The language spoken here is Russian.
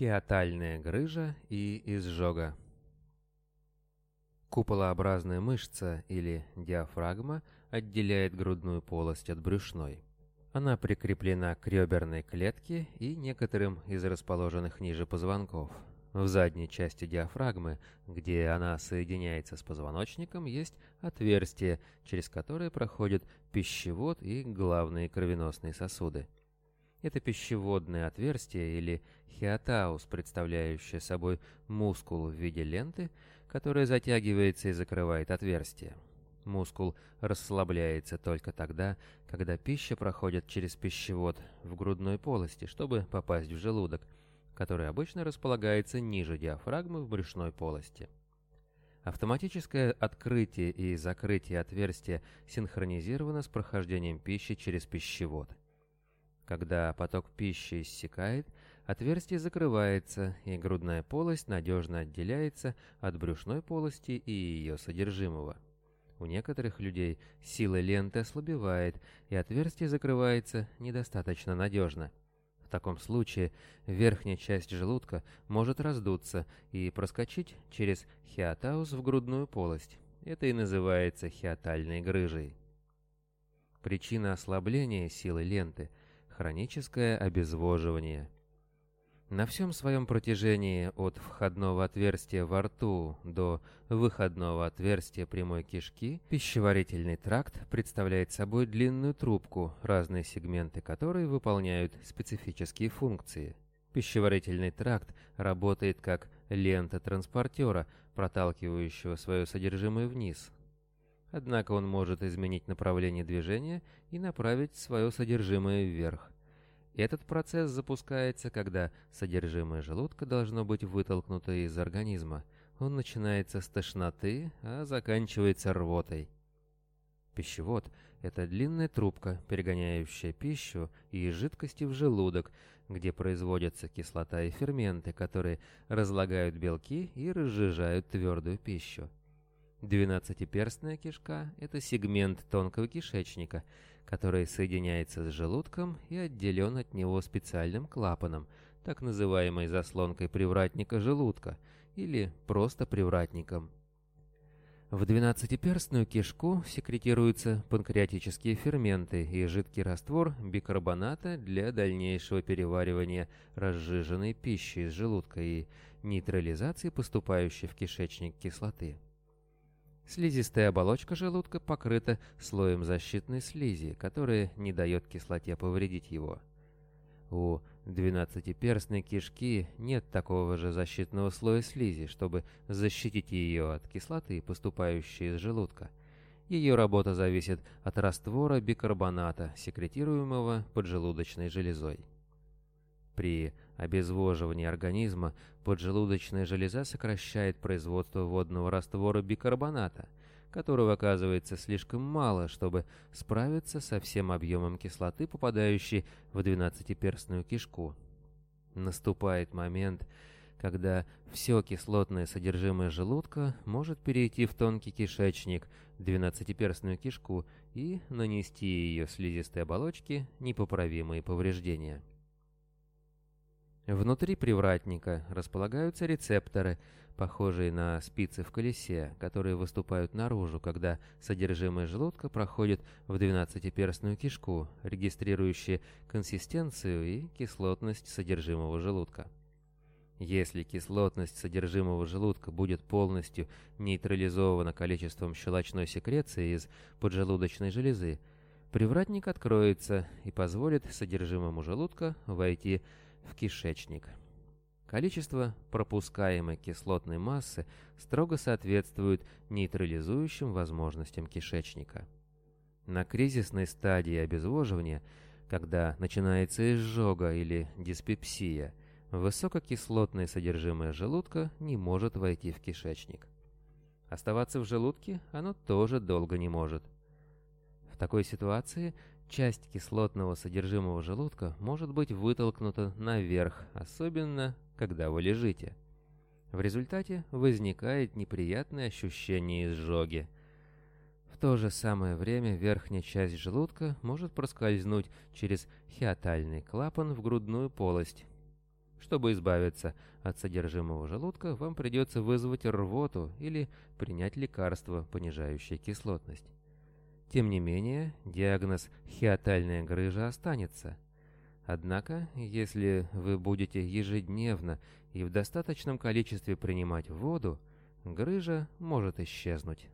Хиатальная грыжа и изжога. Куполообразная мышца или диафрагма отделяет грудную полость от брюшной. Она прикреплена к реберной клетке и некоторым из расположенных ниже позвонков. В задней части диафрагмы, где она соединяется с позвоночником, есть отверстие, через которое проходит пищевод и главные кровеносные сосуды. Это пищеводное отверстие или хиатаус, представляющее собой мускул в виде ленты, которая затягивается и закрывает отверстие. Мускул расслабляется только тогда, когда пища проходит через пищевод в грудной полости, чтобы попасть в желудок, который обычно располагается ниже диафрагмы в брюшной полости. Автоматическое открытие и закрытие отверстия синхронизировано с прохождением пищи через пищевод. Когда поток пищи иссякает, отверстие закрывается, и грудная полость надежно отделяется от брюшной полости и ее содержимого. У некоторых людей сила ленты ослабевает, и отверстие закрывается недостаточно надежно. В таком случае верхняя часть желудка может раздуться и проскочить через хиатаус в грудную полость. Это и называется хиатальной грыжей. Причина ослабления силы ленты – хроническое обезвоживание. На всем своем протяжении от входного отверстия во рту до выходного отверстия прямой кишки пищеварительный тракт представляет собой длинную трубку, разные сегменты которой выполняют специфические функции. Пищеварительный тракт работает как лента транспортера, проталкивающего свое содержимое вниз, Однако он может изменить направление движения и направить свое содержимое вверх. Этот процесс запускается, когда содержимое желудка должно быть вытолкнуто из организма. Он начинается с тошноты, а заканчивается рвотой. Пищевод – это длинная трубка, перегоняющая пищу и жидкости в желудок, где производятся кислота и ферменты, которые разлагают белки и разжижают твердую пищу. Двенадцатиперстная кишка – это сегмент тонкого кишечника, который соединяется с желудком и отделен от него специальным клапаном, так называемой заслонкой привратника желудка или просто привратником. В двенадцатиперстную кишку секретируются панкреатические ферменты и жидкий раствор бикарбоната для дальнейшего переваривания разжиженной пищи из желудка и нейтрализации поступающей в кишечник кислоты. Слизистая оболочка желудка покрыта слоем защитной слизи, которая не дает кислоте повредить его. У двенадцатиперстной кишки нет такого же защитного слоя слизи, чтобы защитить ее от кислоты, поступающей из желудка. Ее работа зависит от раствора бикарбоната, секретируемого поджелудочной железой. При обезвоживании организма поджелудочная железа сокращает производство водного раствора бикарбоната, которого оказывается слишком мало, чтобы справиться со всем объемом кислоты, попадающей в двенадцатиперстную кишку. Наступает момент, когда все кислотное содержимое желудка может перейти в тонкий кишечник, двенадцатиперстную кишку, и нанести ее слизистой оболочке непоправимые повреждения. Внутри привратника располагаются рецепторы, похожие на спицы в колесе, которые выступают наружу, когда содержимое желудка проходит в двенадцатиперстную кишку, регистрирующие консистенцию и кислотность содержимого желудка. Если кислотность содержимого желудка будет полностью нейтрализована количеством щелочной секреции из поджелудочной железы, привратник откроется и позволит содержимому желудка войти в в кишечник. Количество пропускаемой кислотной массы строго соответствует нейтрализующим возможностям кишечника. На кризисной стадии обезвоживания, когда начинается изжога или диспепсия, высококислотное содержимое желудка не может войти в кишечник. Оставаться в желудке оно тоже долго не может. В такой ситуации часть кислотного содержимого желудка может быть вытолкнута наверх, особенно когда вы лежите. В результате возникает неприятное ощущение изжоги. В то же самое время верхняя часть желудка может проскользнуть через хиатальный клапан в грудную полость. Чтобы избавиться от содержимого желудка, вам придется вызвать рвоту или принять лекарство, понижающее кислотность. Тем не менее, диагноз «хиатальная грыжа» останется. Однако, если вы будете ежедневно и в достаточном количестве принимать воду, грыжа может исчезнуть.